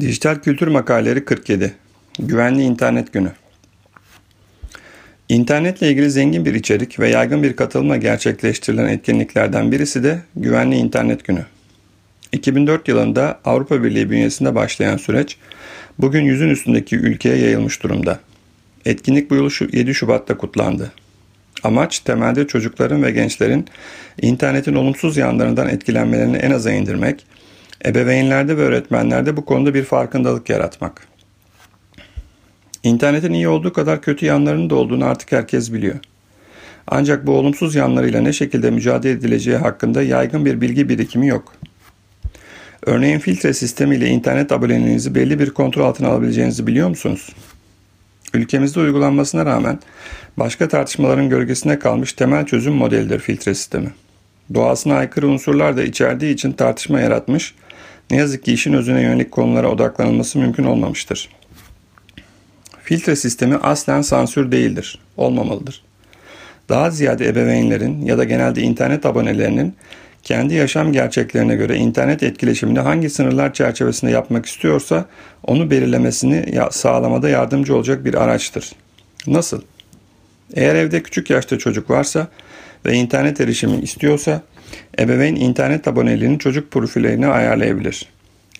Dijital Kültür Makaleleri 47 Güvenli İnternet Günü İnternetle ilgili zengin bir içerik ve yaygın bir katılımla gerçekleştirilen etkinliklerden birisi de Güvenli İnternet Günü. 2004 yılında Avrupa Birliği bünyesinde başlayan süreç bugün yüzün üstündeki ülkeye yayılmış durumda. Etkinlik bu yıl 7 Şubat'ta kutlandı. Amaç temelde çocukların ve gençlerin internetin olumsuz yanlarından etkilenmelerini en aza indirmek Ebeveynlerde ve öğretmenlerde bu konuda bir farkındalık yaratmak. İnternetin iyi olduğu kadar kötü yanlarının da olduğunu artık herkes biliyor. Ancak bu olumsuz yanlarıyla ne şekilde mücadele edileceği hakkında yaygın bir bilgi birikimi yok. Örneğin filtre sistemiyle internet aboneliğinizi belli bir kontrol altına alabileceğinizi biliyor musunuz? Ülkemizde uygulanmasına rağmen başka tartışmaların gölgesine kalmış temel çözüm modelidir filtre sistemi. Doğasına aykırı unsurlar da içerdiği için tartışma yaratmış ne yazık ki işin özüne yönelik konulara odaklanılması mümkün olmamıştır. Filtre sistemi aslen sansür değildir, olmamalıdır. Daha ziyade ebeveynlerin ya da genelde internet abonelerinin kendi yaşam gerçeklerine göre internet etkileşimini hangi sınırlar çerçevesinde yapmak istiyorsa onu belirlemesini sağlamada yardımcı olacak bir araçtır. Nasıl? Eğer evde küçük yaşta çocuk varsa ve internet erişimi istiyorsa ebeveyn internet aboneliğini çocuk profiline ayarlayabilir.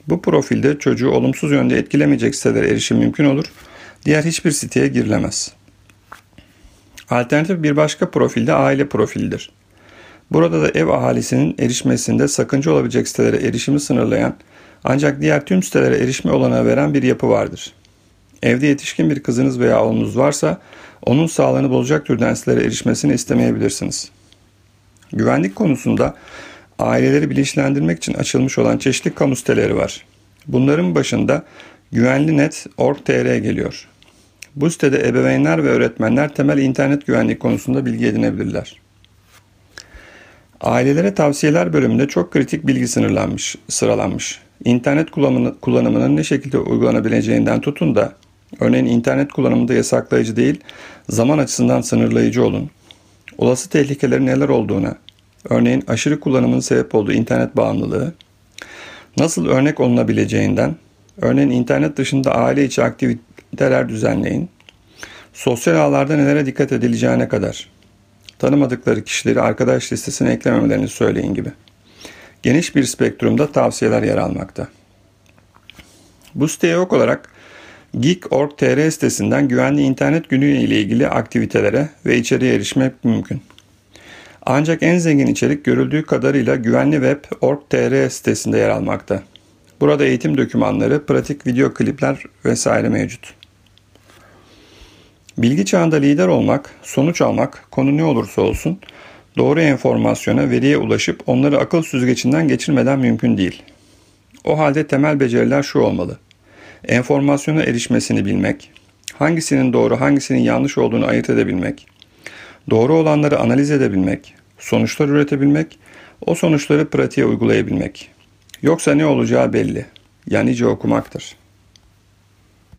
Bu profilde çocuğu olumsuz yönde etkilemeyecek sitelere erişim mümkün olur. Diğer hiçbir siteye girilemez. Alternatif bir başka profilde aile profilidir. Burada da ev ahalisinin erişmesinde sakınca olabilecek sitelere erişimi sınırlayan ancak diğer tüm sitelere erişme olanağı veren bir yapı vardır. Evde yetişkin bir kızınız veya oğlunuz varsa onun sağlığını bozacak türden sitelere erişmesini istemeyebilirsiniz. Güvenlik konusunda aileleri bilinçlendirmek için açılmış olan çeşitli kamu siteleri var. Bunların başında güvenlinet.org.tr geliyor. Bu sitede ebeveynler ve öğretmenler temel internet güvenlik konusunda bilgi edinebilirler. Ailelere tavsiyeler bölümünde çok kritik bilgi sınırlanmış, sıralanmış. İnternet kullanımını, kullanımının ne şekilde uygulanabileceğinden tutun da örneğin internet kullanımında yasaklayıcı değil, zaman açısından sınırlayıcı olun. Olası tehlikelerin neler olduğuna, örneğin aşırı kullanımın sebep olduğu internet bağımlılığı, nasıl örnek olunabileceğinden, örneğin internet dışında aile içi aktiviteler düzenleyin, sosyal ağlarda nelere dikkat edileceğine kadar, tanımadıkları kişileri arkadaş listesine eklememelerini söyleyin gibi. Geniş bir spektrumda tavsiyeler yer almakta. Bu siteye yok olarak Geek.org.tr sitesinden güvenli internet günü ile ilgili aktivitelere ve içeriye erişmek mümkün. Ancak en zengin içerik görüldüğü kadarıyla güvenli web.org.tr sitesinde yer almakta. Burada eğitim dokümanları, pratik video klipler vesaire mevcut. Bilgi çağında lider olmak, sonuç almak, konu ne olursa olsun, doğru enformasyona, veriye ulaşıp onları akıl süzgecinden geçirmeden mümkün değil. O halde temel beceriler şu olmalı. Enformasyona erişmesini bilmek, hangisinin doğru hangisinin yanlış olduğunu ayırt edebilmek, doğru olanları analiz edebilmek, sonuçlar üretebilmek, o sonuçları pratiğe uygulayabilmek. Yoksa ne olacağı belli. Yani okumaktır.